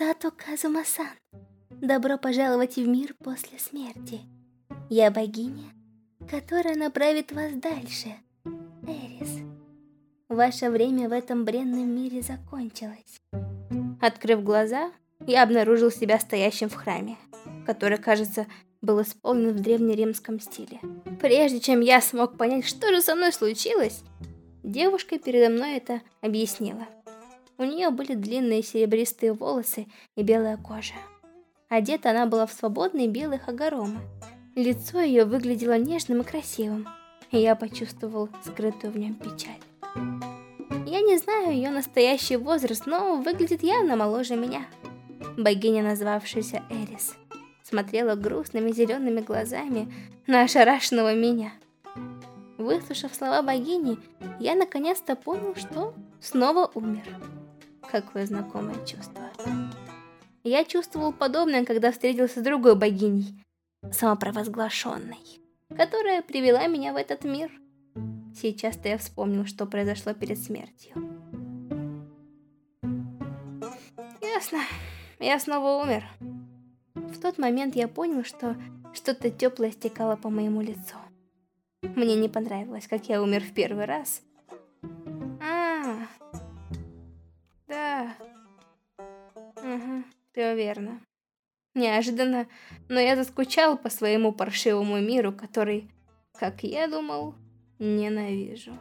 Сато Казума-сан, добро пожаловать в мир после смерти. Я богиня, которая направит вас дальше, Эрис. Ваше время в этом бренном мире закончилось. Открыв глаза, я обнаружил себя стоящим в храме, который, кажется, был исполнен в древнеримском стиле. Прежде чем я смог понять, что же со мной случилось, девушка передо мной это объяснила. У нее были длинные серебристые волосы и белая кожа. Одета она была в свободные белые хагоромы. Лицо ее выглядело нежным и красивым, и я почувствовал скрытую в нем печаль. Я не знаю ее настоящий возраст, но выглядит явно моложе меня. Богиня, назвавшаяся Эрис смотрела грустными зелеными глазами на ошарашенного меня. Выслушав слова богини, я наконец-то понял, что снова умер. Какое знакомое чувство. Я чувствовал подобное, когда встретился с другой богиней, самопровозглашенной, которая привела меня в этот мир. Сейчас-то я вспомнил, что произошло перед смертью. Ясно, я снова умер. В тот момент я понял, что что-то теплое стекало по моему лицу. Мне не понравилось, как я умер в первый раз. А, Угу, все верно. Неожиданно, но я заскучал по своему паршивому миру, который, как я думал, ненавижу.